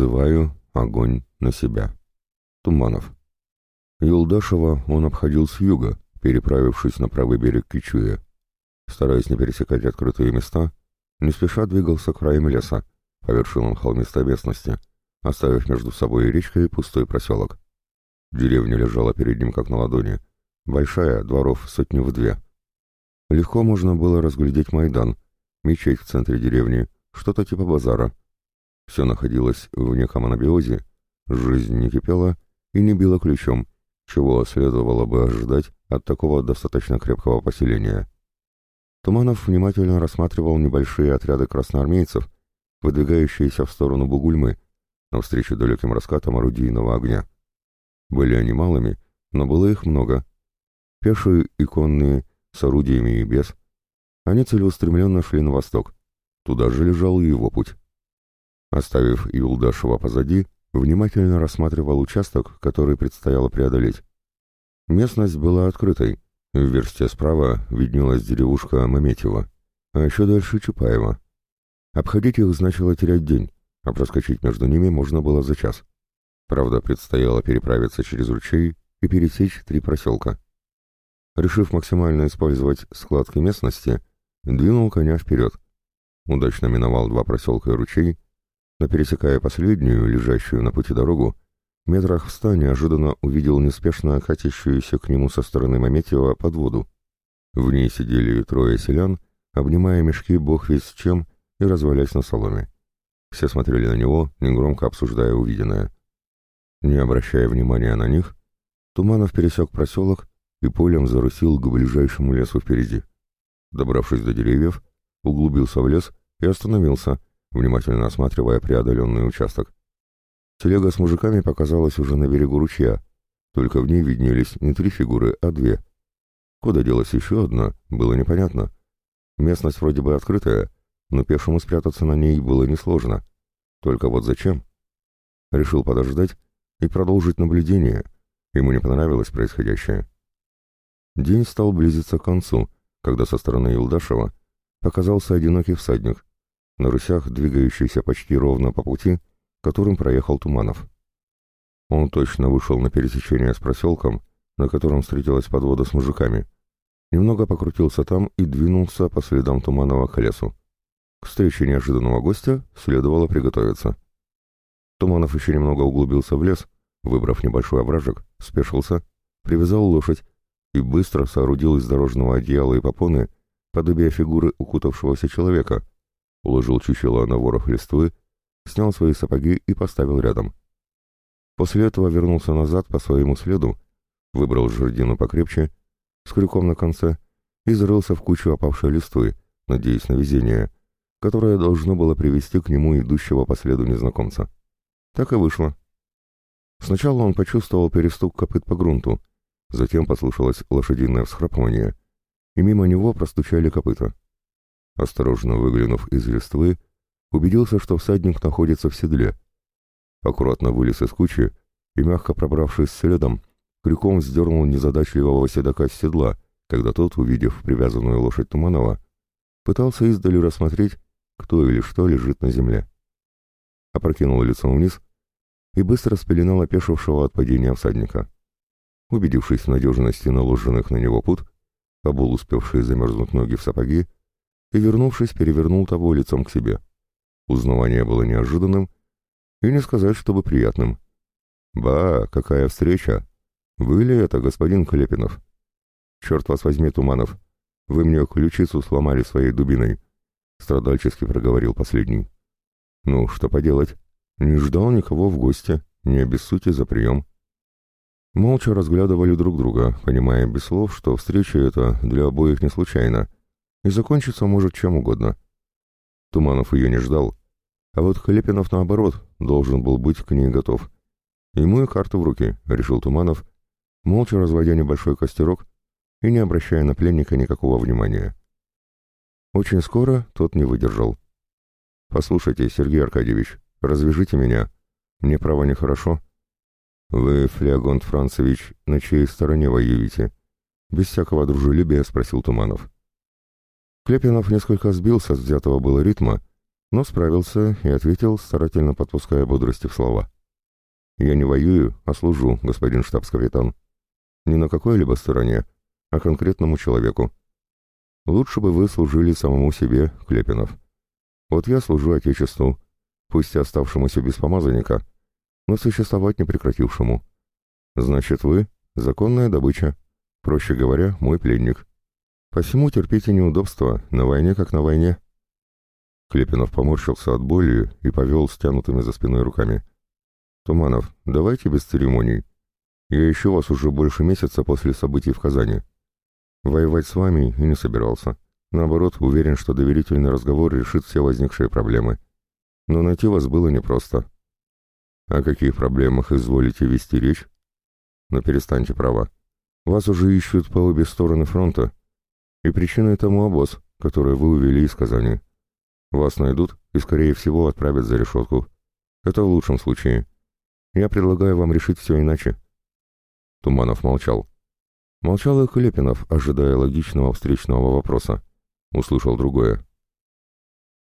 Призываю огонь на себя. Туманов. Юлдашева он обходил с юга, переправившись на правый берег Кичуя. Стараясь не пересекать открытые места, не спеша двигался к краям леса, по вершинам холмистой местности, оставив между собой и речкой пустой проселок. Деревня лежала перед ним как на ладони, большая, дворов сотни в две. Легко можно было разглядеть Майдан, мечеть в центре деревни, что-то типа базара. Все находилось в неком анабиозе, жизнь не кипела и не била ключом, чего следовало бы ожидать от такого достаточно крепкого поселения. Туманов внимательно рассматривал небольшие отряды красноармейцев, выдвигающиеся в сторону Бугульмы, навстречу далеким раскатам орудийного огня. Были они малыми, но было их много. Пешие и конные, с орудиями и без. Они целеустремленно шли на восток. Туда же лежал и его путь. Оставив Юлдашева позади, внимательно рассматривал участок, который предстояло преодолеть. Местность была открытой. В версте справа виднелась деревушка Маметьева, а еще дальше Чапаева. Обходить их значило терять день, а проскочить между ними можно было за час. Правда, предстояло переправиться через ручей и пересечь три проселка. Решив максимально использовать складки местности, двинул коня вперед. Удачно миновал два проселка и ручей, но пересекая последнюю, лежащую на пути дорогу, метрах в ста неожиданно увидел неспешно катящуюся к нему со стороны Маметьева под воду. В ней сидели трое селян, обнимая мешки бог весь чем и развалясь на соломе. Все смотрели на него, негромко обсуждая увиденное. Не обращая внимания на них, Туманов пересек проселок и полем зарусил к ближайшему лесу впереди. Добравшись до деревьев, углубился в лес и остановился, внимательно осматривая преодоленный участок. Телега с мужиками показалась уже на берегу ручья, только в ней виднелись не три фигуры, а две. Куда делась еще одна, было непонятно. Местность вроде бы открытая, но пешему спрятаться на ней было несложно. Только вот зачем? Решил подождать и продолжить наблюдение. Ему не понравилось происходящее. День стал близиться к концу, когда со стороны Илдашева показался одинокий всадник, на рысях двигающийся почти ровно по пути, которым проехал Туманов. Он точно вышел на пересечение с проселком, на котором встретилась подвода с мужиками. Немного покрутился там и двинулся по следам Туманова к лесу. К встрече неожиданного гостя следовало приготовиться. Туманов еще немного углубился в лес, выбрав небольшой овражек, спешился, привязал лошадь и быстро соорудил из дорожного одеяла и попоны подобие фигуры укутавшегося человека, уложил чучело на ворох листвы, снял свои сапоги и поставил рядом. После этого вернулся назад по своему следу, выбрал жердину покрепче, с крюком на конце, и зарылся в кучу опавшей листвы, надеясь на везение, которое должно было привести к нему идущего по следу незнакомца. Так и вышло. Сначала он почувствовал перестук копыт по грунту, затем послышалось лошадиное всхрапывание, и мимо него простучали копыта. Осторожно выглянув из листвы, убедился, что всадник находится в седле. Аккуратно вылез из кучи и, мягко пробравшись следом, крюком сдернул незадачливого седока с седла, когда тот, увидев привязанную лошадь Туманова, пытался издали рассмотреть, кто или что лежит на земле. Опрокинул лицом вниз и быстро спеленал опешившего от падения всадника. Убедившись в надежности наложенных на него пут, обул успевшие замерзнуть ноги в сапоги и, вернувшись, перевернул того лицом к себе. Узнавание было неожиданным и не сказать, чтобы приятным. «Ба, какая встреча! Вы ли это, господин Клепинов?» «Черт вас возьми, Туманов! Вы мне ключицу сломали своей дубиной!» Страдальчески проговорил последний. «Ну, что поделать? Не ждал никого в гости, не обессудьте за прием». Молча разглядывали друг друга, понимая без слов, что встреча эта для обоих не случайна, и закончиться может чем угодно. Туманов ее не ждал, а вот Хлепинов, наоборот, должен был быть к ней готов. Ему и карту в руки, решил Туманов, молча разводя небольшой костерок и не обращая на пленника никакого внимания. Очень скоро тот не выдержал. «Послушайте, Сергей Аркадьевич, развяжите меня. Мне право нехорошо». «Вы, Флеогонт Францевич, на чьей стороне воюете?» Без всякого дружелюбия спросил Туманов. Клепинов несколько сбился с взятого было ритма но справился и ответил, старательно подпуская бодрости в слова. «Я не воюю, а служу, господин штабс-капитан. Не на какой-либо стороне, а конкретному человеку. Лучше бы вы служили самому себе, Клепинов. Вот я служу Отечеству, пусть и оставшемуся без помазанника, но существовать не прекратившему. Значит, вы — законная добыча, проще говоря, мой пленник. Посему терпите неудобства, на войне как на войне». Клепинов поморщился от боли и повел стянутыми за спиной руками. «Туманов, давайте без церемоний. Я ищу вас уже больше месяца после событий в Казани. Воевать с вами и не собирался. Наоборот, уверен, что доверительный разговор решит все возникшие проблемы. Но найти вас было непросто. О каких проблемах изволите вести речь? Но перестаньте, право. Вас уже ищут по обе стороны фронта. И причиной тому обоз, который вы увели из Казани. Вас найдут и, скорее всего, отправят за решетку. Это в лучшем случае. Я предлагаю вам решить все иначе. Туманов молчал. Молчал и Клепинов, ожидая логичного встречного вопроса. Услышал другое.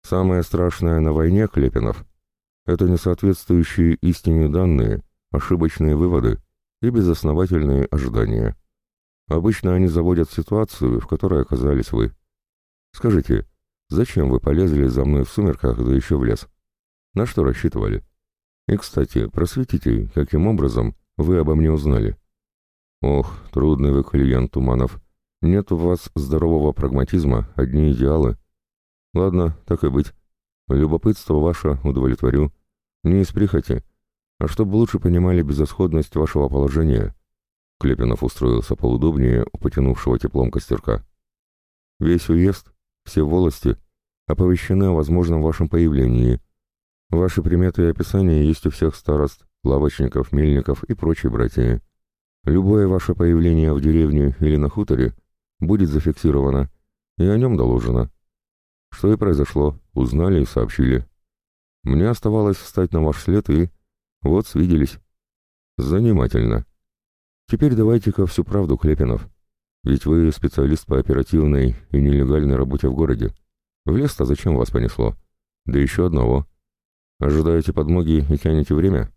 Самое страшное на войне, Клепинов, это несоответствующие истине данные, ошибочные выводы и безосновательные ожидания. Обычно они заводят ситуацию, в которой оказались вы. Скажите, Зачем вы полезли за мной в сумерках, да еще в лес? На что рассчитывали? И, кстати, просветите, каким образом вы обо мне узнали? Ох, трудный вы клиент, Туманов. Нет у вас здорового прагматизма, одни идеалы. Ладно, так и быть. Любопытство ваше удовлетворю. Не из прихоти, а чтобы лучше понимали безысходность вашего положения. Клепинов устроился поудобнее у потянувшего теплом костерка. Весь уезд, все волости оповещены о возможном вашем появлении. Ваши приметы и описания есть у всех старост, лавочников, мельников и прочей братья. Любое ваше появление в деревне или на хуторе будет зафиксировано и о нем доложено. Что и произошло, узнали и сообщили. Мне оставалось встать на ваш след и... Вот свиделись. Занимательно. Теперь давайте-ка всю правду, Клепинов. Ведь вы специалист по оперативной и нелегальной работе в городе. В лес-то зачем вас понесло? Да еще одного. Ожидаете подмоги и тянете время?»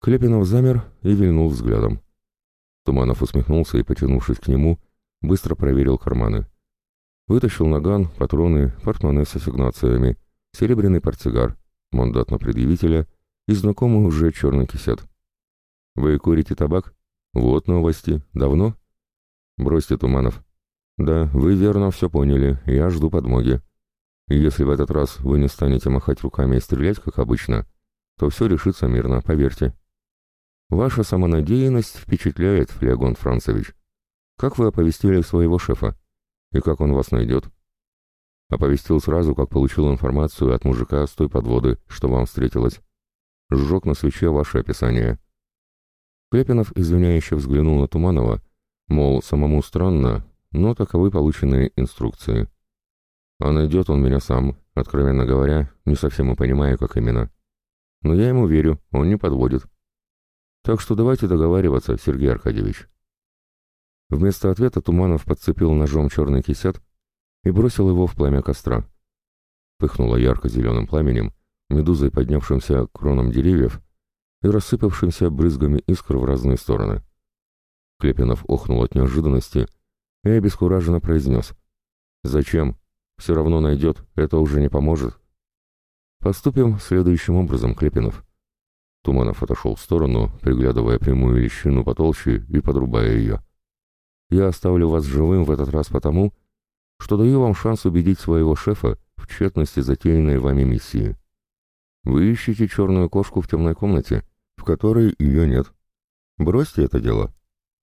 Клепинов замер и вильнул взглядом. Туманов усмехнулся и, потянувшись к нему, быстро проверил карманы. Вытащил наган, патроны, портмоне с ассигнациями, серебряный портсигар, мандат на предъявителя и знакомый уже черный кисет. «Вы курите табак? Вот новости. Давно?» «Бросьте, Туманов. Да, вы верно все поняли, я жду подмоги. если в этот раз вы не станете махать руками и стрелять, как обычно, то все решится мирно, поверьте. Ваша самонадеянность впечатляет, Флеогон Францевич. Как вы оповестили своего шефа? И как он вас найдет?» Оповестил сразу, как получил информацию от мужика с той подводы, что вам встретилось. Сжег на свече ваше описание. Клепинов извиняюще взглянул на Туманова, Мол, самому странно, но таковы полученные инструкции. А найдет он меня сам, откровенно говоря, не совсем и понимаю, как именно. Но я ему верю, он не подводит. Так что давайте договариваться, Сергей Аркадьевич. Вместо ответа Туманов подцепил ножом черный кисет и бросил его в пламя костра. Пыхнуло ярко-зеленым пламенем, медузой поднявшимся кроном деревьев и рассыпавшимся брызгами искр в разные стороны. Клепинов охнул от неожиданности и обескураженно произнес. «Зачем? Все равно найдет, это уже не поможет». «Поступим следующим образом, Клепинов». Туманов отошел в сторону, приглядывая прямую лещину потолще и подрубая ее. «Я оставлю вас живым в этот раз потому, что даю вам шанс убедить своего шефа в тщетности затеянной вами миссии. Вы ищете черную кошку в темной комнате, в которой ее нет. Бросьте это дело.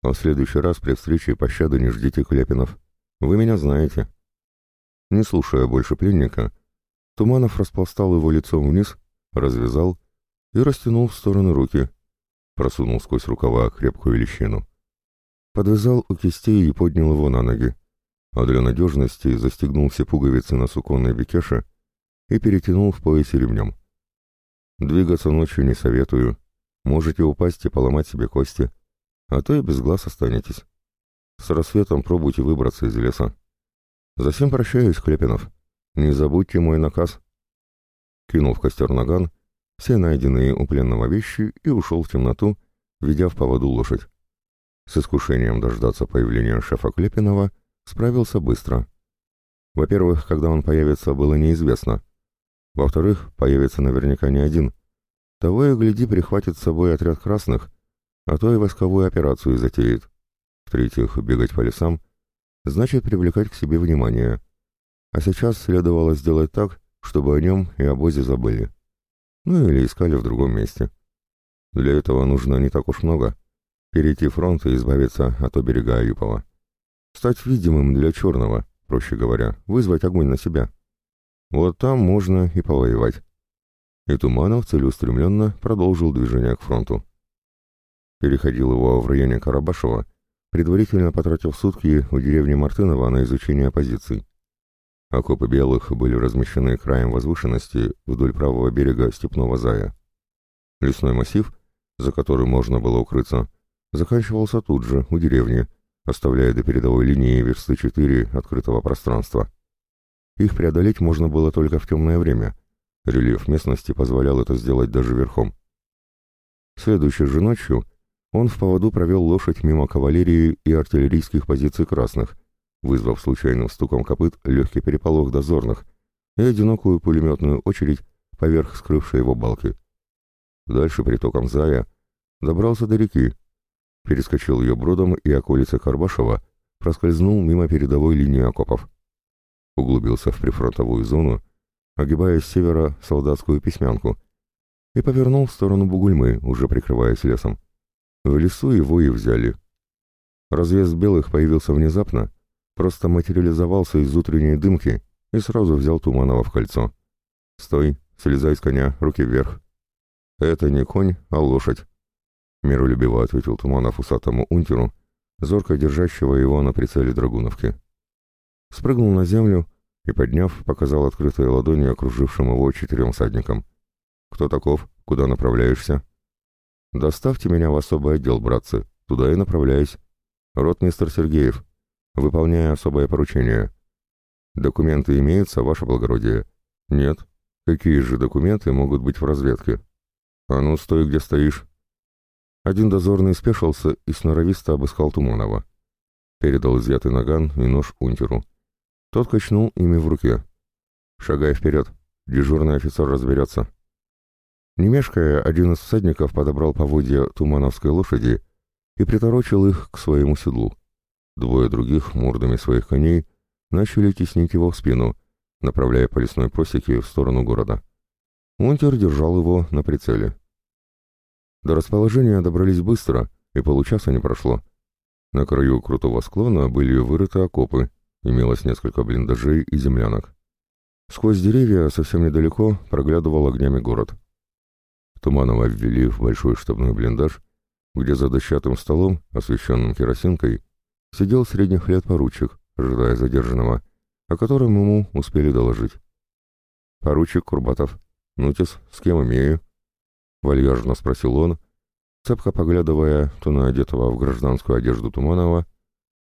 А в следующий раз при встрече пощады не ждите Клепинов. Вы меня знаете. Не слушая больше пленника, Туманов распластал его лицом вниз, развязал и растянул в стороны руки, просунул сквозь рукава крепкую лещину. Подвязал у кистей и поднял его на ноги, а для надежности застегнул все пуговицы на суконной бекеше и перетянул в поясе ремнем. Двигаться ночью не советую, можете упасть и поломать себе кости а то и без глаз останетесь. С рассветом пробуйте выбраться из леса. Засем прощаюсь, Клепинов. Не забудьте мой наказ. кинул в костер наган, все найденные у пленного вещи и ушел в темноту, ведя в поводу лошадь. С искушением дождаться появления шефа Клепинова справился быстро. Во-первых, когда он появится, было неизвестно. Во-вторых, появится наверняка не один. Того и гляди, прихватит с собой отряд красных, а то и войсковую операцию затеет. В-третьих, бегать по лесам значит привлекать к себе внимание. А сейчас следовало сделать так, чтобы о нем и обозе забыли. Ну или искали в другом месте. Для этого нужно не так уж много. Перейти фронт и избавиться от оберега Аюпова. Стать видимым для черного, проще говоря, вызвать огонь на себя. Вот там можно и повоевать. И Туманов целеустремленно продолжил движение к фронту. Переходил его в районе Карабашева, предварительно потратив сутки у деревни Мартынова на изучение позиций. Окопы белых были размещены краем возвышенности вдоль правого берега Степного Зая. Лесной массив, за которым можно было укрыться, заканчивался тут же, у деревни, оставляя до передовой линии версты 4 открытого пространства. Их преодолеть можно было только в темное время. Рельеф местности позволял это сделать даже верхом. Следующей же ночью он в поводу провел лошадь мимо кавалерии и артиллерийских позиций красных, вызвав случайным стуком копыт легкий переполох дозорных и одинокую пулеметную очередь поверх скрывшей его балки. Дальше притоком Зая добрался до реки, перескочил ее бродом и околица Карбашева, проскользнул мимо передовой линии окопов. Углубился в прифронтовую зону, огибая с севера солдатскую письмянку, и повернул в сторону Бугульмы, уже прикрываясь лесом. В лесу его и взяли. Разъезд белых появился внезапно, просто материализовался из утренней дымки и сразу взял Туманова в кольцо. «Стой, слезай с коня, руки вверх». «Это не конь, а лошадь», — миролюбиво ответил Туманов усатому унтеру, зорко держащего его на прицеле драгуновки. Спрыгнул на землю и, подняв, показал открытые ладони окружившим его четырем всадникам. «Кто таков? Куда направляешься?» «Доставьте меня в особый отдел, братцы. Туда и направляюсь. Ротмистер Сергеев. Выполняя особое поручение. Документы имеются, ваше благородие? Нет. Какие же документы могут быть в разведке? А ну, стой, где стоишь. Один дозорный спешился и сноровисто обыскал Туманова. Передал изъятый наган и нож унтеру. Тот качнул ими в руке. «Шагай вперед, дежурный офицер разберется». Не мешкая, один из всадников подобрал поводья тумановской лошади и приторочил их к своему седлу. Двое других, мордами своих коней, начали теснить его в спину, направляя по лесной просеке в сторону города. Унтер держал его на прицеле. До расположения добрались быстро, и получаса не прошло. На краю крутого склона были вырыты окопы, имелось несколько блиндажей и землянок. Сквозь деревья совсем недалеко проглядывал огнями город. Туманова ввели в большой штабной блиндаж, где за дощатым столом, освещенным керосинкой, сидел средних лет поручик, ожидая задержанного, о котором ему успели доложить. «Поручик Курбатов. Нутис, с кем имею?» — вальяжно спросил он, цепко поглядывая то на одетого в гражданскую одежду Туманова,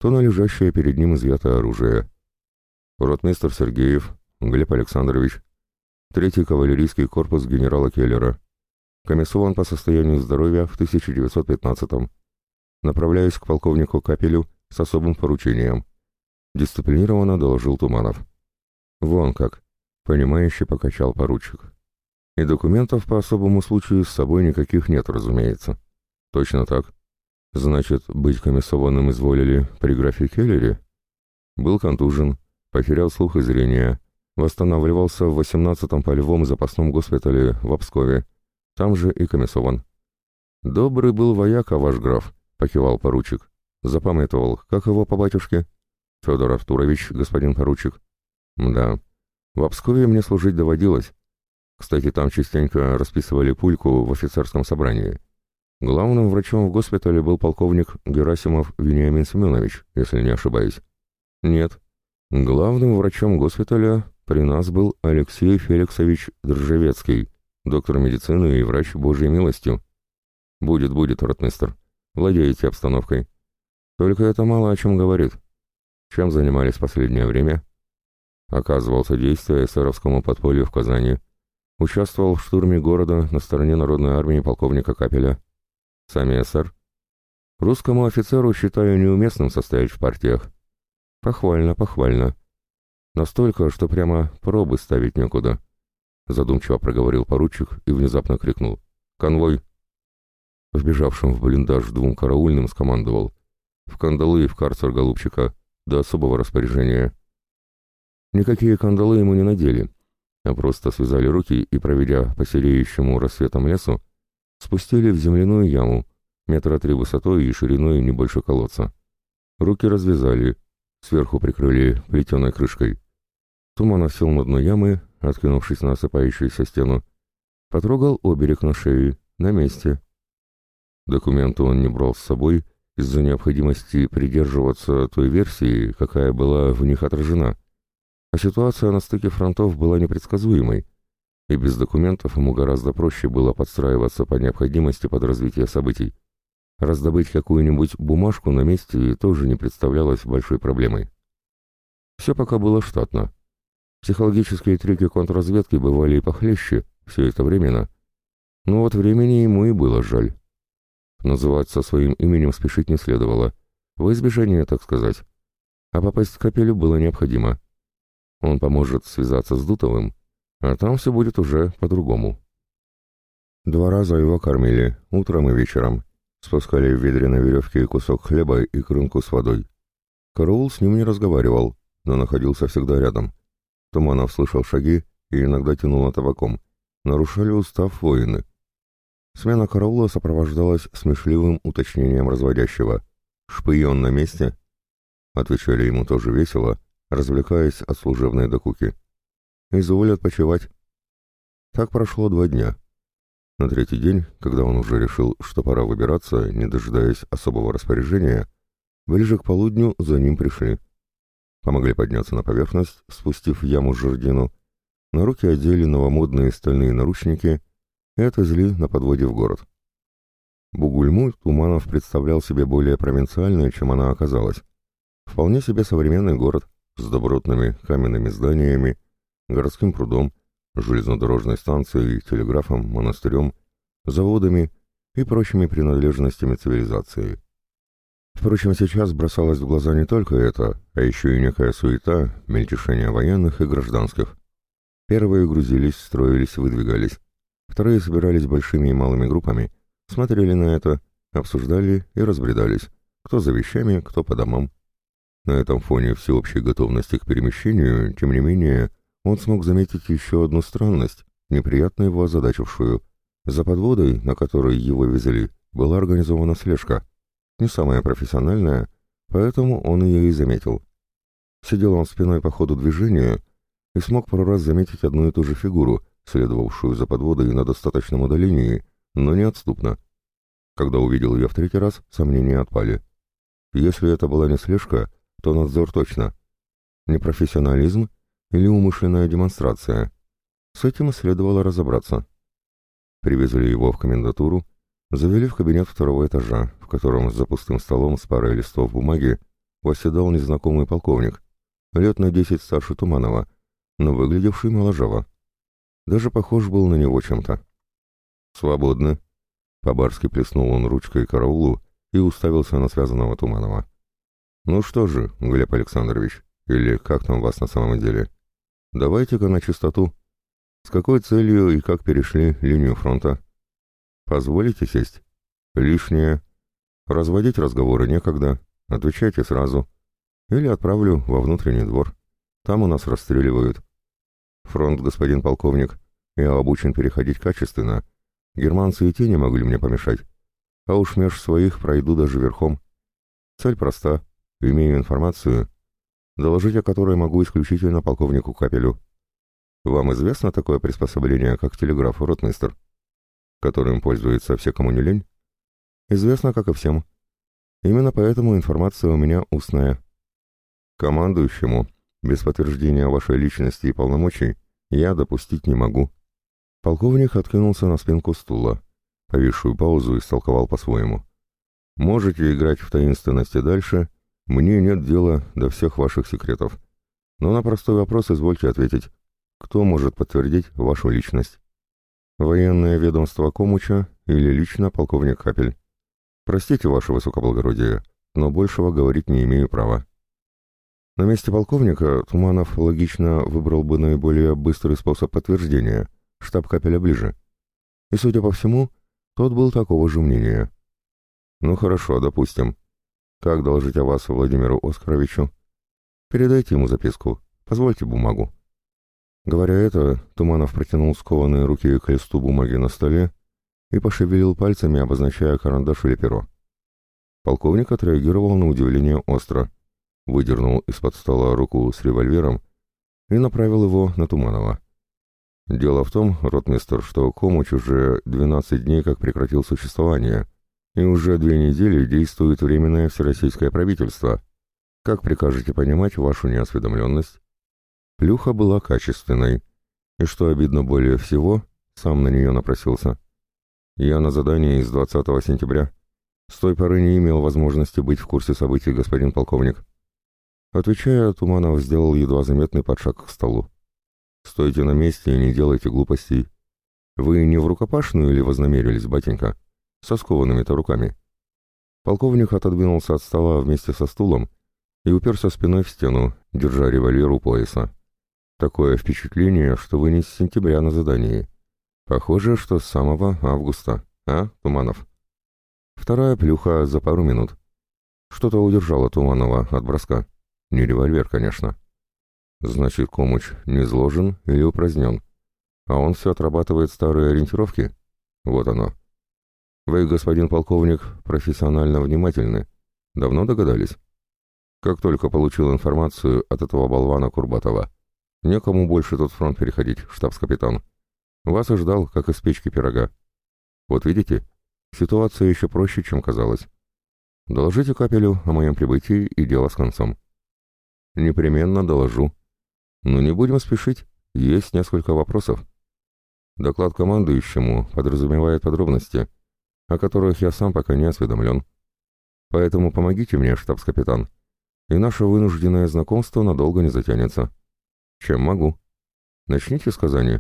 то на лежащее перед ним изъятое оружие. «Ротмистер Сергеев, Глеб Александрович, третий кавалерийский корпус генерала Келлера. Комиссован по состоянию здоровья в 1915-м. Направляюсь к полковнику Капелю с особым поручением. Дисциплинированно доложил Туманов. Вон как, понимающе покачал поручик. И документов по особому случаю с собой никаких нет, разумеется. Точно так. Значит, быть комиссованным изволили при графе Келлере? Был контужен, потерял слух и зрение, восстанавливался в 18-м полевом запасном госпитале в Обскове, там же и комиссован. «Добрый был вояка ваш граф», — покивал поручик. Запамятовал, как его по батюшке? Федор Артурович, господин поручик. Да, в Обскове мне служить доводилось. Кстати, там частенько расписывали пульку в офицерском собрании. Главным врачом в госпитале был полковник Герасимов Вениамин Семенович, если не ошибаюсь. Нет. Главным врачом госпиталя при нас был Алексей Феликсович Држевецкий, доктор медицины и врач Божьей милостью. Будет, будет, ротмистер. Владеете обстановкой. Только это мало о чем говорит. Чем занимались последнее время? Оказывал содействие эсеровскому подполью в Казани. Участвовал в штурме города на стороне Народной армии полковника Капеля. Сами СР. Русскому офицеру считаю неуместным состоять в партиях. Похвально, похвально. Настолько, что прямо пробы ставить некуда. Задумчиво проговорил поручик и внезапно крикнул. «Конвой!» Вбежавшим в блиндаж двум караульным скомандовал. «В кандалы и в карцер голубчика, до особого распоряжения». Никакие кандалы ему не надели, а просто связали руки и, проведя по сереющему рассветом лесу, спустили в земляную яму, метра три высотой и шириной не больше колодца. Руки развязали, сверху прикрыли плетеной крышкой. Туманов сел на дно ямы, откинувшись на осыпающуюся стену, потрогал оберег на шее, на месте. Документы он не брал с собой из-за необходимости придерживаться той версии, какая была в них отражена. А ситуация на стыке фронтов была непредсказуемой, и без документов ему гораздо проще было подстраиваться по необходимости под развитие событий. Раздобыть какую-нибудь бумажку на месте тоже не представлялось большой проблемой. Все пока было штатно. Психологические трюки контрразведки бывали и похлеще, все это временно. Но вот времени ему и было жаль. Называться своим именем спешить не следовало, во избежание, так сказать. А попасть к капелю было необходимо. Он поможет связаться с Дутовым, а там все будет уже по-другому. Два раза его кормили, утром и вечером. Спускали в ведре на веревке кусок хлеба и крынку с водой. Караул с ним не разговаривал, но находился всегда рядом. Туманов слышал шаги и иногда тянул табаком. Нарушали устав воины. Смена караула сопровождалась смешливым уточнением разводящего. «Шпион на месте?» Отвечали ему тоже весело, развлекаясь от служебной докуки. «Изволь отпочивать». Так прошло два дня. На третий день, когда он уже решил, что пора выбираться, не дожидаясь особого распоряжения, ближе к полудню за ним пришли. Помогли подняться на поверхность, спустив яму жердину. На руки одели новомодные стальные наручники и отвезли на подводе в город. Бугульму Туманов представлял себе более провинциальной, чем она оказалась. Вполне себе современный город с добротными каменными зданиями, городским прудом, железнодорожной станцией, телеграфом, монастырем, заводами и прочими принадлежностями цивилизации. Впрочем, сейчас бросалось в глаза не только это, а еще и некая суета, мельтешение военных и гражданских. Первые грузились, строились, выдвигались. Вторые собирались большими и малыми группами, смотрели на это, обсуждали и разбредались, кто за вещами, кто по домам. На этом фоне всеобщей готовности к перемещению, тем не менее, он смог заметить еще одну странность, неприятно его озадачившую. За подводой, на которой его везли, была организована слежка — не самая профессиональная, поэтому он ее и заметил. Сидел он спиной по ходу движения и смог пару раз заметить одну и ту же фигуру, следовавшую за подводой на достаточном удалении, но неотступно. Когда увидел ее в третий раз, сомнения отпали. Если это была не слежка, то надзор точно. Непрофессионализм или умышленная демонстрация. С этим следовало разобраться. Привезли его в комендатуру, Завели в кабинет второго этажа, в котором за пустым столом с парой листов бумаги восседал незнакомый полковник, лет на десять старше Туманова, но выглядевший моложаво. Даже похож был на него чем-то. «Свободны», — по-барски плеснул он ручкой караулу и уставился на связанного Туманова. «Ну что же, Глеб Александрович, или как там вас на самом деле? Давайте-ка на чистоту. С какой целью и как перешли линию фронта?» «Позволите сесть?» «Лишнее. Разводить разговоры некогда. Отвечайте сразу. Или отправлю во внутренний двор. Там у нас расстреливают. Фронт, господин полковник. Я обучен переходить качественно. Германцы и те не могли мне помешать. А уж меж своих пройду даже верхом. Цель проста. Имею информацию, доложить о которой могу исключительно полковнику Капелю. Вам известно такое приспособление, как телеграф, ротмистер?» которым пользуются все, кому не лень, известно, как и всем. Именно поэтому информация у меня устная. Командующему, без подтверждения вашей личности и полномочий, я допустить не могу. Полковник откинулся на спинку стула, повисшую паузу истолковал по-своему. Можете играть в таинственности дальше, мне нет дела до всех ваших секретов. Но на простой вопрос извольте ответить. Кто может подтвердить вашу личность? Военное ведомство Комуча или лично полковник Капель. Простите, ваше высокоблагородие, но большего говорить не имею права. На месте полковника Туманов логично выбрал бы наиболее быстрый способ подтверждения, штаб Капеля ближе. И, судя по всему, тот был такого же мнения. Ну хорошо, допустим. Как доложить о вас Владимиру Оскаровичу? Передайте ему записку, позвольте бумагу. Говоря это, Туманов протянул скованные руки к листу бумаги на столе и пошевелил пальцами, обозначая карандаш или перо. Полковник отреагировал на удивление остро, выдернул из-под стола руку с револьвером и направил его на Туманова. Дело в том, ротмистер, что Комуч уже 12 дней как прекратил существование, и уже две недели действует Временное Всероссийское правительство. Как прикажете понимать вашу неосведомленность? Плюха была качественной, и, что обидно более всего, сам на нее напросился. Я на задании из 20 сентября. С той поры не имел возможности быть в курсе событий, господин полковник. Отвечая, Туманов сделал едва заметный подшаг к столу. «Стойте на месте и не делайте глупостей. Вы не в рукопашную или вознамерились, батенька? Со скованными-то руками». Полковник отодвинулся от стола вместе со стулом и уперся спиной в стену, держа револьвер у пояса. Такое впечатление, что вы не с сентября на задании. Похоже, что с самого августа. А, Туманов? Вторая плюха за пару минут. Что-то удержало Туманова от броска. Не револьвер, конечно. Значит, Комуч не зложен или упразднен. А он все отрабатывает старые ориентировки? Вот оно. Вы, господин полковник, профессионально внимательны. Давно догадались? Как только получил информацию от этого болвана Курбатова. Некому больше тот фронт переходить, штабс-капитан. Вас и ждал, как из печки пирога. Вот видите, ситуация еще проще, чем казалось. Доложите капелю о моем прибытии и дело с концом. Непременно доложу. Но не будем спешить, есть несколько вопросов. Доклад командующему подразумевает подробности, о которых я сам пока не осведомлен. Поэтому помогите мне, штабс-капитан, и наше вынужденное знакомство надолго не затянется. Чем могу? Начните с Казани.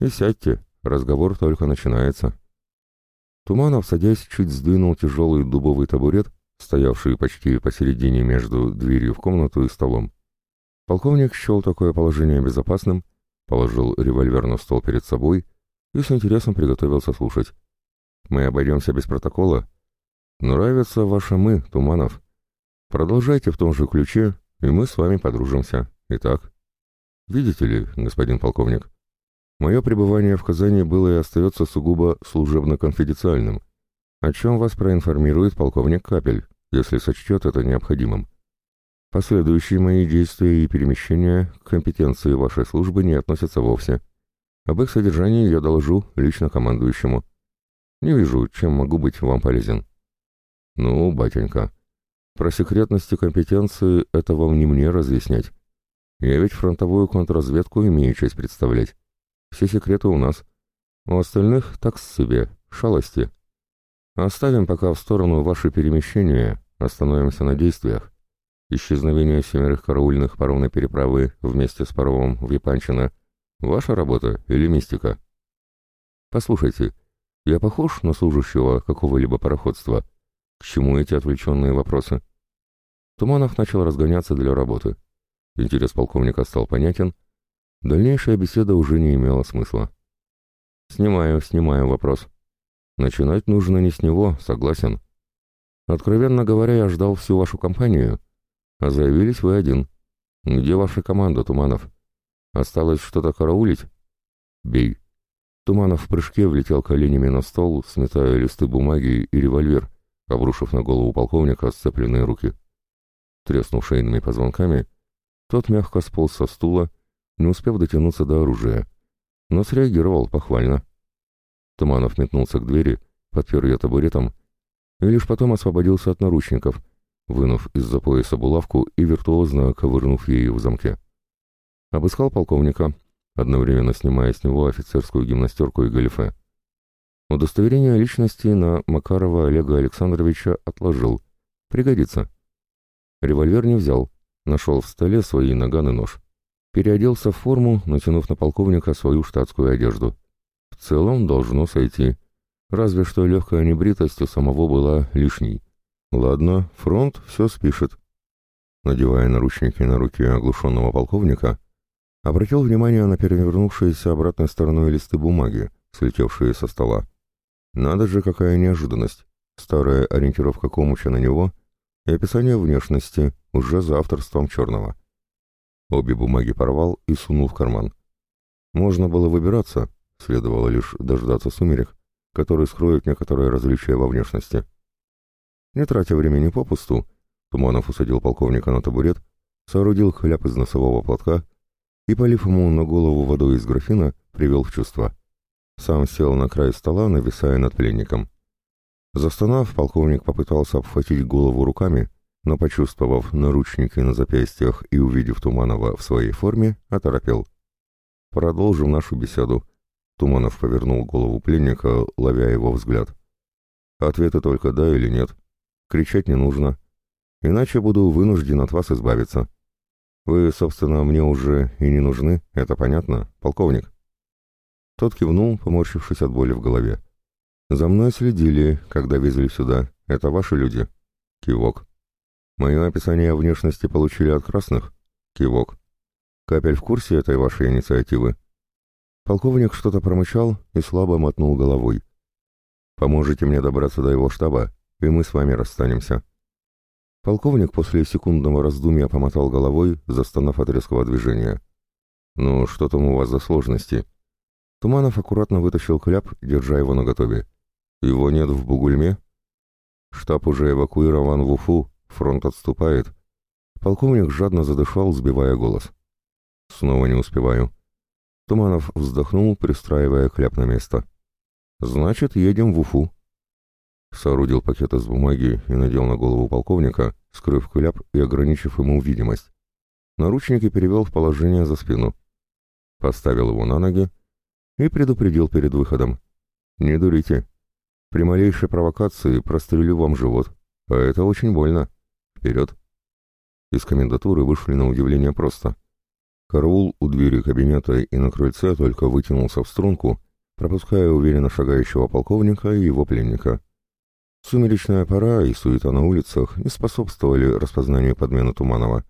И сядьте, разговор только начинается. Туманов, садясь, чуть сдвинул тяжелый дубовый табурет, стоявший почти посередине между дверью в комнату и столом. Полковник счел такое положение безопасным, положил револьвер на стол перед собой и с интересом приготовился слушать. «Мы обойдемся без протокола. Нравится ваше «мы», Туманов. Продолжайте в том же ключе, и мы с вами подружимся. Итак, Видите ли, господин полковник, мое пребывание в Казани было и остается сугубо служебно-конфиденциальным, о чем вас проинформирует полковник Капель, если сочтет это необходимым. Последующие мои действия и перемещения к компетенции вашей службы не относятся вовсе. Об их содержании я доложу лично командующему. Не вижу, чем могу быть вам полезен. Ну, батенька, про секретность и компетенции это вам не мне разъяснять. Я ведь фронтовую контрразведку имею честь представлять. Все секреты у нас. У остальных так себе, шалости. Оставим пока в сторону ваши перемещения, остановимся на действиях. Исчезновение семерых караульных паромной переправы вместе с паромом в Япанчино — ваша работа или мистика? Послушайте, я похож на служащего какого-либо пароходства? К чему эти отвлеченные вопросы? Туманов начал разгоняться для работы. Интерес полковника стал понятен. Дальнейшая беседа уже не имела смысла. «Снимаю, снимаю вопрос. Начинать нужно не с него, согласен. Откровенно говоря, я ждал всю вашу компанию, а заявились вы один. Где ваша команда, Туманов? Осталось что-то караулить? Бей». Туманов в прыжке влетел коленями на стол, сметая листы бумаги и револьвер, обрушив на голову полковника сцепленные руки. Треснув шейными позвонками, тот мягко сполз со стула, не успев дотянуться до оружия, но среагировал похвально. Туманов метнулся к двери, подпер ее табуретом, и лишь потом освободился от наручников, вынув из-за пояса булавку и виртуозно ковырнув ею в замке. Обыскал полковника, одновременно снимая с него офицерскую гимнастерку и галифе. Удостоверение личности на Макарова Олега Александровича отложил. Пригодится. Револьвер не взял, Нашел в столе свои наган и нож. Переоделся в форму, натянув на полковника свою штатскую одежду. В целом должно сойти. Разве что легкая небритость у самого была лишней. Ладно, фронт все спишет. Надевая наручники на руки оглушенного полковника, обратил внимание на перевернувшиеся обратной стороной листы бумаги, слетевшие со стола. Надо же, какая неожиданность. Старая ориентировка Комуча на него и описание внешности уже за авторством Черного. Обе бумаги порвал и сунул в карман. Можно было выбираться, следовало лишь дождаться сумерек, которые скроют некоторые различия во внешности. Не тратя времени попусту, Туманов усадил полковника на табурет, соорудил хляп из носового платка и, полив ему на голову водой из графина, привел в чувство. Сам сел на край стола, нависая над пленником. Застонав, полковник попытался обхватить голову руками, но, почувствовав наручники на запястьях и увидев Туманова в своей форме, оторопел. «Продолжим нашу беседу», — Туманов повернул голову пленника, ловя его взгляд. «Ответы только «да» или «нет». Кричать не нужно, иначе буду вынужден от вас избавиться. Вы, собственно, мне уже и не нужны, это понятно, полковник?» Тот кивнул, поморщившись от боли в голове. «За мной следили, когда везли сюда. Это ваши люди?» Кивок. Мое описание внешности получили от красных? Кивок. Капель в курсе этой вашей инициативы? Полковник что-то промычал и слабо мотнул головой. Поможете мне добраться до его штаба, и мы с вами расстанемся. Полковник после секундного раздумья помотал головой, застонав от резкого движения. «Ну, что там у вас за сложности?» Туманов аккуратно вытащил кляп, держа его наготове. «Его нет в Бугульме?» «Штаб уже эвакуирован в Уфу, Фронт отступает. Полковник жадно задышал, сбивая голос. Снова не успеваю. Туманов вздохнул, пристраивая кляп на место. Значит, едем в Уфу. Соорудил пакет из бумаги и надел на голову полковника, скрыв кляп и ограничив ему видимость. Наручники перевел в положение за спину. Поставил его на ноги и предупредил перед выходом. «Не дурите. При малейшей провокации прострелю вам живот, а это очень больно». Вперед!» Из комендатуры вышли на удивление просто. Караул у двери кабинета и на крыльце только вытянулся в струнку, пропуская уверенно шагающего полковника и его пленника. Сумеречная пора и суета на улицах не способствовали распознанию подмены Туманова,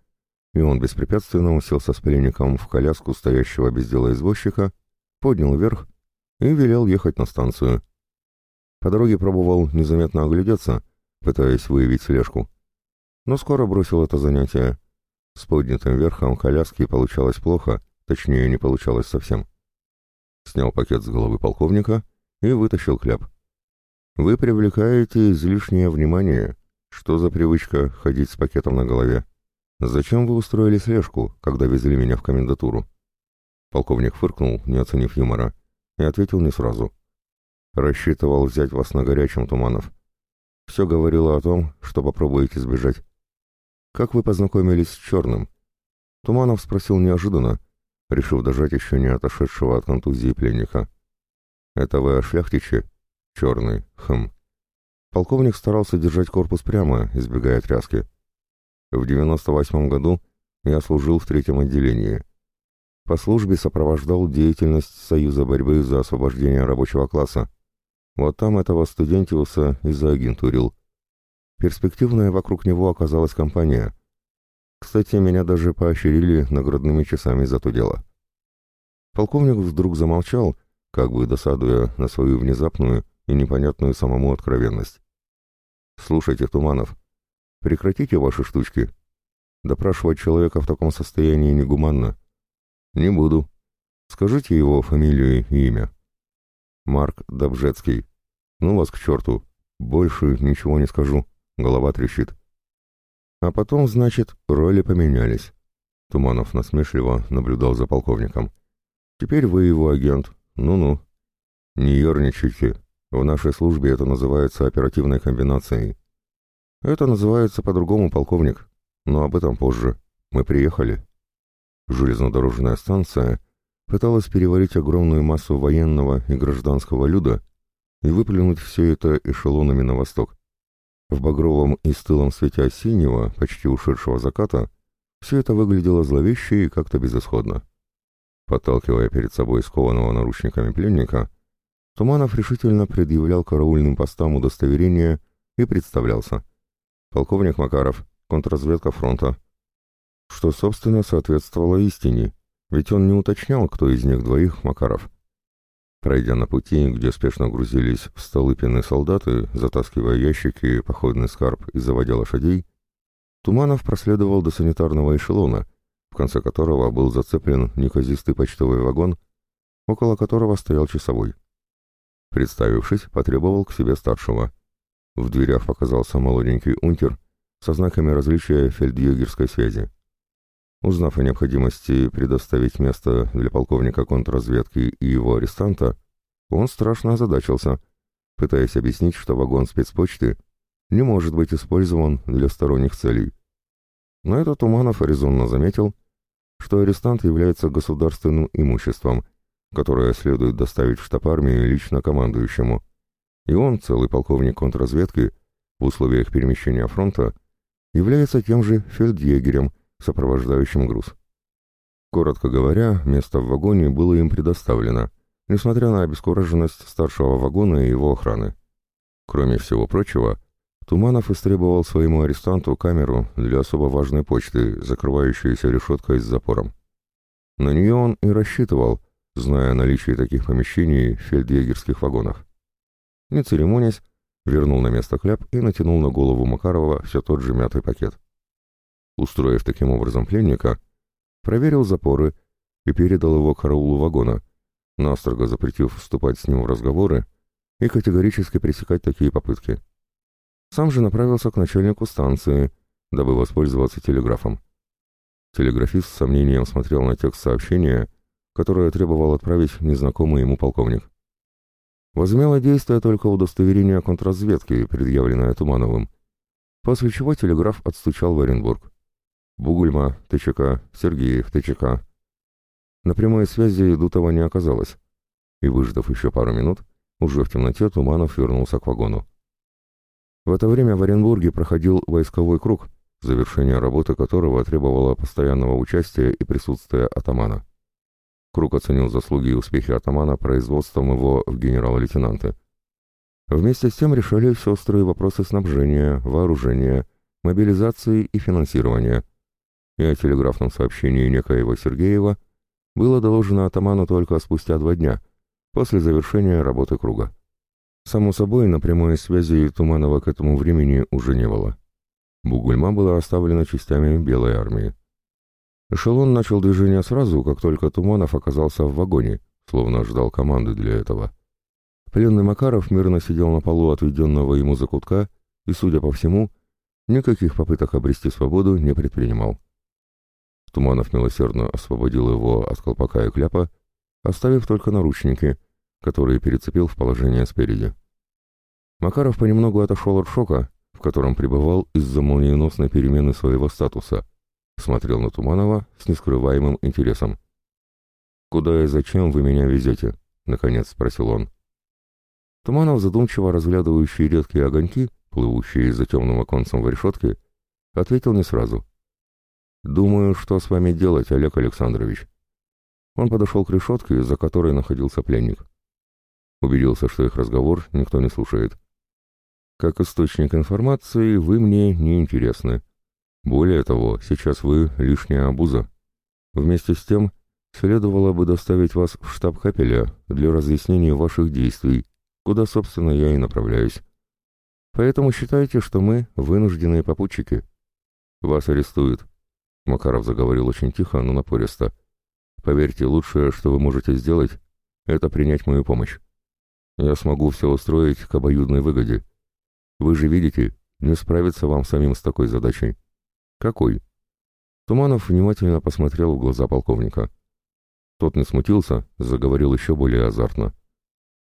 и он беспрепятственно уселся с пленником в коляску стоящего без дела извозчика, поднял вверх и велел ехать на станцию. По дороге пробовал незаметно оглядеться, пытаясь выявить слежку но скоро бросил это занятие. С поднятым верхом коляски получалось плохо, точнее, не получалось совсем. Снял пакет с головы полковника и вытащил кляп. «Вы привлекаете излишнее внимание. Что за привычка ходить с пакетом на голове? Зачем вы устроили слежку, когда везли меня в комендатуру?» Полковник фыркнул, не оценив юмора, и ответил не сразу. «Рассчитывал взять вас на горячем, Туманов. Все говорило о том, что попробуете сбежать. «Как вы познакомились с Черным?» Туманов спросил неожиданно, решив дожать еще не отошедшего от контузии пленника. «Это вы о шляхтиче?» «Черный. Хм». Полковник старался держать корпус прямо, избегая тряски. В 98 году я служил в третьем отделении. По службе сопровождал деятельность Союза борьбы за освобождение рабочего класса. Вот там этого студентиуса и заагентурил. Перспективная вокруг него оказалась компания. Кстати, меня даже поощрили наградными часами за то дело. Полковник вдруг замолчал, как бы досадуя на свою внезапную и непонятную самому откровенность. «Слушайте, Туманов, прекратите ваши штучки. Допрашивать человека в таком состоянии негуманно. Не буду. Скажите его фамилию и имя. Марк Добжецкий. Ну вас к черту. Больше ничего не скажу голова трещит. А потом, значит, роли поменялись. Туманов насмешливо наблюдал за полковником. Теперь вы его агент. Ну-ну. Не ерничайте. В нашей службе это называется оперативной комбинацией. Это называется по-другому, полковник. Но об этом позже. Мы приехали. Железнодорожная станция пыталась переварить огромную массу военного и гражданского люда и выплюнуть все это эшелонами на восток. В багровом и стылом свете осеннего, почти ушедшего заката, все это выглядело зловеще и как-то безысходно. Подталкивая перед собой скованного наручниками пленника, Туманов решительно предъявлял караульным постам удостоверение и представлялся. Полковник Макаров, контрразведка фронта. Что, собственно, соответствовало истине, ведь он не уточнял, кто из них двоих Макаров. Пройдя на пути, где спешно грузились в Столыпины солдаты, затаскивая ящики, походный скарб и заводя лошадей, Туманов проследовал до санитарного эшелона, в конце которого был зацеплен неказистый почтовый вагон, около которого стоял часовой. Представившись, потребовал к себе старшего. В дверях показался молоденький унтер со знаками различия фельдъегерской связи. Узнав о необходимости предоставить место для полковника контрразведки и его арестанта, он страшно озадачился, пытаясь объяснить, что вагон спецпочты не может быть использован для сторонних целей. Но этот Туманов резонно заметил, что арестант является государственным имуществом, которое следует доставить в штаб армии лично командующему, и он, целый полковник контрразведки, в условиях перемещения фронта, является тем же фельдъегерем, сопровождающим груз. Коротко говоря, место в вагоне было им предоставлено, несмотря на обескураженность старшего вагона и его охраны. Кроме всего прочего, Туманов истребовал своему арестанту камеру для особо важной почты, закрывающуюся решеткой с запором. На нее он и рассчитывал, зная о наличии таких помещений в фельдъегерских вагонах. Не церемонясь, вернул на место кляп и натянул на голову Макарова все тот же мятый пакет. Устроив таким образом пленника, проверил запоры и передал его караулу вагона, настрого запретив вступать с ним в разговоры и категорически пресекать такие попытки. Сам же направился к начальнику станции, дабы воспользоваться телеграфом. Телеграфист с сомнением смотрел на текст сообщения, которое требовал отправить незнакомый ему полковник. Возымело действие только удостоверение контрразведки, предъявленное Тумановым, после чего телеграф отстучал в Оренбург. Бугульма, ТЧК, Сергеев, ТЧК. На прямой связи Дутова не оказалось, и, выждав еще пару минут, уже в темноте Туманов вернулся к вагону. В это время в Оренбурге проходил войсковой круг, завершение работы которого требовало постоянного участия и присутствия атамана. Круг оценил заслуги и успехи атамана производством его в генерал-лейтенанты. Вместе с тем решались острые вопросы снабжения, вооружения, мобилизации и финансирования – и о телеграфном сообщении некоего Сергеева было доложено атаману только спустя два дня, после завершения работы круга. Само собой, на прямой связи Туманова к этому времени уже не было. Бугульма была оставлена частями Белой армии. Эшелон начал движение сразу, как только Туманов оказался в вагоне, словно ждал команды для этого. Пленный Макаров мирно сидел на полу отведенного ему закутка и, судя по всему, никаких попыток обрести свободу не предпринимал. Туманов милосердно освободил его от колпака и кляпа, оставив только наручники, которые перецепил в положение спереди. Макаров понемногу отошел от шока, в котором пребывал из-за молниеносной перемены своего статуса, смотрел на Туманова с нескрываемым интересом. «Куда и зачем вы меня везете?» — наконец спросил он. Туманов, задумчиво разглядывающий редкие огоньки, плывущие за темным оконцем в решетке, ответил не сразу — «Думаю, что с вами делать, Олег Александрович?» Он подошел к решетке, за которой находился пленник. Убедился, что их разговор никто не слушает. «Как источник информации вы мне не интересны. Более того, сейчас вы лишняя обуза. Вместе с тем, следовало бы доставить вас в штаб Капеля для разъяснения ваших действий, куда, собственно, я и направляюсь. Поэтому считайте, что мы вынужденные попутчики. Вас арестуют, Макаров заговорил очень тихо, но напористо. «Поверьте, лучшее, что вы можете сделать, это принять мою помощь. Я смогу все устроить к обоюдной выгоде. Вы же видите, не справиться вам самим с такой задачей». «Какой?» Туманов внимательно посмотрел в глаза полковника. Тот не смутился, заговорил еще более азартно.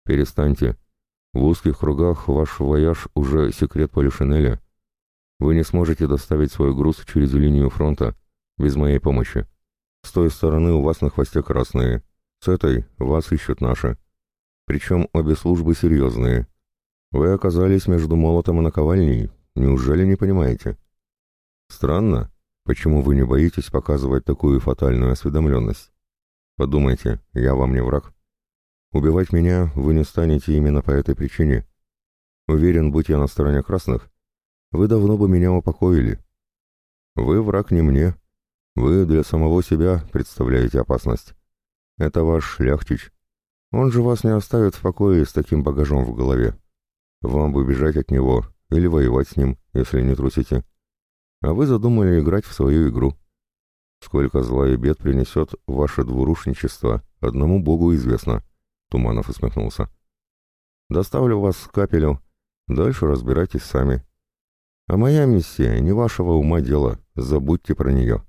«Перестаньте. В узких кругах ваш вояж уже секрет Полишинеля. Вы не сможете доставить свой груз через линию фронта без моей помощи. С той стороны у вас на хвосте красные, с этой вас ищут наши. Причем обе службы серьезные. Вы оказались между молотом и наковальней, неужели не понимаете? Странно, почему вы не боитесь показывать такую фатальную осведомленность? Подумайте, я вам не враг. Убивать меня вы не станете именно по этой причине. Уверен, будь я на стороне красных, вы давно бы меня упокоили. Вы враг не мне. Вы для самого себя представляете опасность. Это ваш шляхтич. Он же вас не оставит в покое с таким багажом в голове. Вам бы бежать от него или воевать с ним, если не трусите. А вы задумали играть в свою игру. Сколько зла и бед принесет ваше двурушничество, одному Богу известно. Туманов усмехнулся. Доставлю вас к капелю, дальше разбирайтесь сами. А моя миссия не вашего ума дело, забудьте про нее.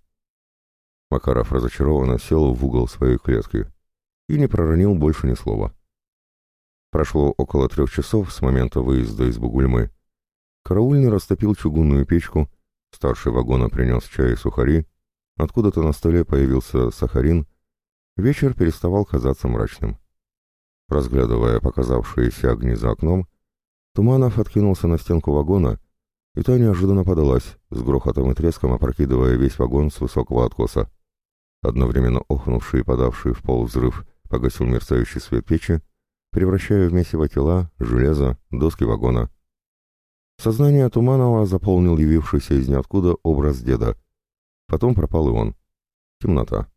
Макаров разочарованно сел в угол своей клетки и не проронил больше ни слова. Прошло около трех часов с момента выезда из Бугульмы. Караульный растопил чугунную печку, старший вагона принес чай и сухари, откуда-то на столе появился сахарин, вечер переставал казаться мрачным. Разглядывая показавшиеся огни за окном, Туманов откинулся на стенку вагона, и та неожиданно подалась, с грохотом и треском опрокидывая весь вагон с высокого откоса. Одновременно охнувший и подавший в пол взрыв погасил мерцающий свет печи, превращая в месиво тела, железо, доски вагона. Сознание Туманова заполнил явившийся из ниоткуда образ деда. Потом пропал и он. Темнота.